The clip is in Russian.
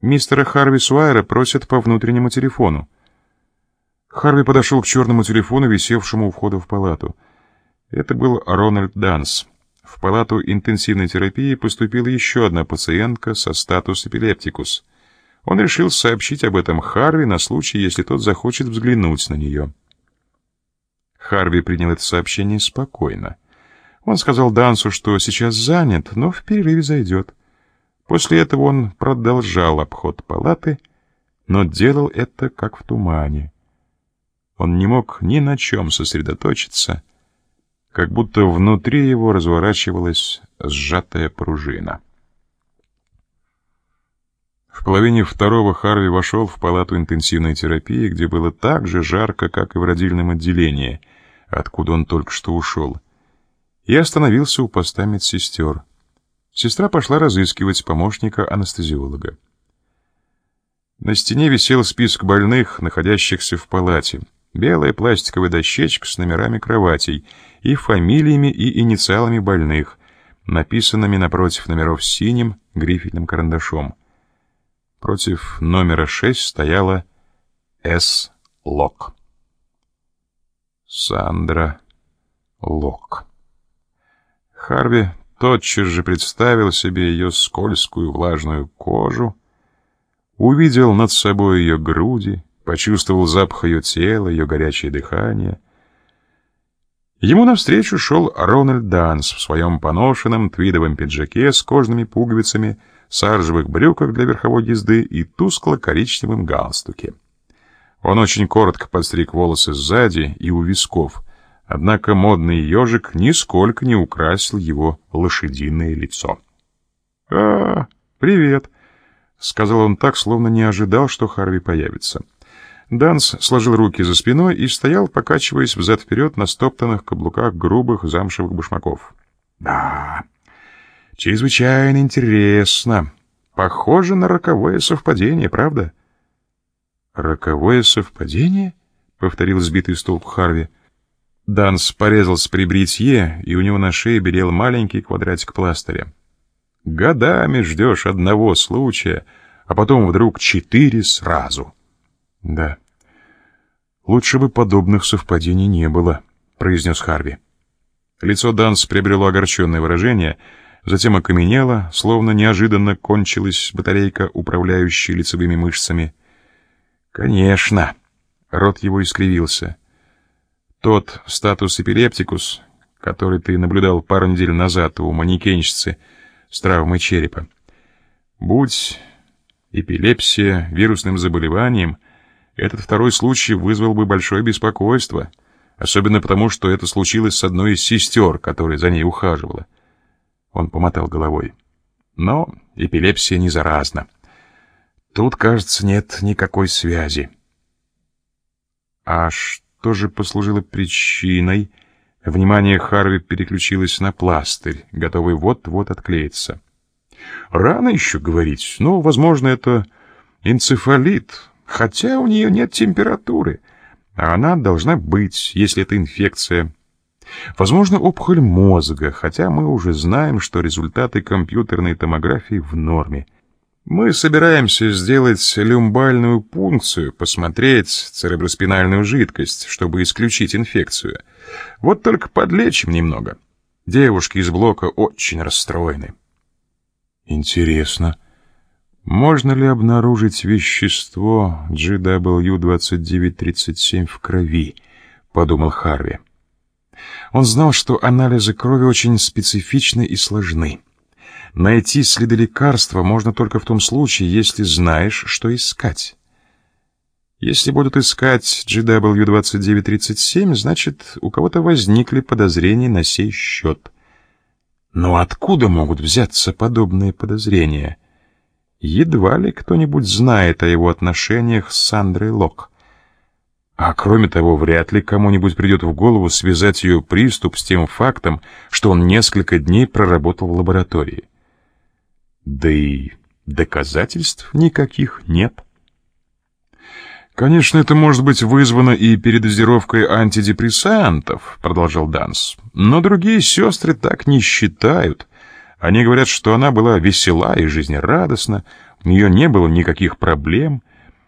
Мистера Харви Суайра просят по внутреннему телефону. Харви подошел к черному телефону, висевшему у входа в палату. Это был Рональд Данс. В палату интенсивной терапии поступила еще одна пациентка со статус эпилептикус. Он решил сообщить об этом Харви на случай, если тот захочет взглянуть на нее. Харви принял это сообщение спокойно. Он сказал Дансу, что сейчас занят, но в перерыве зайдет. После этого он продолжал обход палаты, но делал это как в тумане. Он не мог ни на чем сосредоточиться, как будто внутри его разворачивалась сжатая пружина. В половине второго Харви вошел в палату интенсивной терапии, где было так же жарко, как и в родильном отделении, откуда он только что ушел, и остановился у поста медсестер. Сестра пошла разыскивать помощника анестезиолога. На стене висел список больных, находящихся в палате. Белая пластиковая дощечка с номерами кроватей и фамилиями и инициалами больных, написанными напротив номеров синим грифельным карандашом. Против номера 6 стояла С. Лок. Сандра Лок. Харви тотчас же представил себе ее скользкую влажную кожу, увидел над собой ее груди, почувствовал запах ее тела, ее горячее дыхание. Ему навстречу шел Рональд Данс в своем поношенном твидовом пиджаке с кожными пуговицами, саржевых брюках для верховой езды и тускло-коричневом галстуке. Он очень коротко подстриг волосы сзади и у висков — Однако модный ежик нисколько не украсил его лошадиное лицо. «А, привет!» — сказал он так, словно не ожидал, что Харви появится. Данс сложил руки за спиной и стоял, покачиваясь взад-вперед на стоптанных каблуках грубых замшевых башмаков. «Да, чрезвычайно интересно. Похоже на роковое совпадение, правда?» «Роковое совпадение?» — повторил сбитый столб Харви. Данс порезался при бритье, и у него на шее белел маленький квадратик пластыря. Годами ждешь одного случая, а потом вдруг четыре сразу. Да. Лучше бы подобных совпадений не было, произнес Харви. Лицо Данс приобрело огорченное выражение, затем окаменело, словно неожиданно кончилась батарейка, управляющая лицевыми мышцами. Конечно. Рот его искривился. Тот статус эпилептикус, который ты наблюдал пару недель назад у манекенщицы с травмой черепа. Будь эпилепсия вирусным заболеванием, этот второй случай вызвал бы большое беспокойство, особенно потому, что это случилось с одной из сестер, которая за ней ухаживала. Он помотал головой. Но эпилепсия не заразна. Тут, кажется, нет никакой связи. А что? Тоже послужило причиной. Внимание Харви переключилось на пластырь, готовый вот-вот отклеиться. Рано еще говорить, но, возможно, это энцефалит, хотя у нее нет температуры, а она должна быть, если это инфекция. Возможно, опухоль мозга, хотя мы уже знаем, что результаты компьютерной томографии в норме — мы собираемся сделать люмбальную пункцию, посмотреть цереброспинальную жидкость, чтобы исключить инфекцию. Вот только подлечим немного. Девушки из блока очень расстроены. Интересно, можно ли обнаружить вещество GW2937 в крови, подумал Харви. Он знал, что анализы крови очень специфичны и сложны. Найти следы лекарства можно только в том случае, если знаешь, что искать. Если будут искать GW2937, значит, у кого-то возникли подозрения на сей счет. Но откуда могут взяться подобные подозрения? Едва ли кто-нибудь знает о его отношениях с Сандрой Лок. А кроме того, вряд ли кому-нибудь придет в голову связать ее приступ с тем фактом, что он несколько дней проработал в лаборатории. Да и доказательств никаких нет. Конечно, это может быть вызвано и передозировкой антидепрессантов, продолжал Данс. Но другие сестры так не считают. Они говорят, что она была весела и жизнерадостна, У нее не было никаких проблем,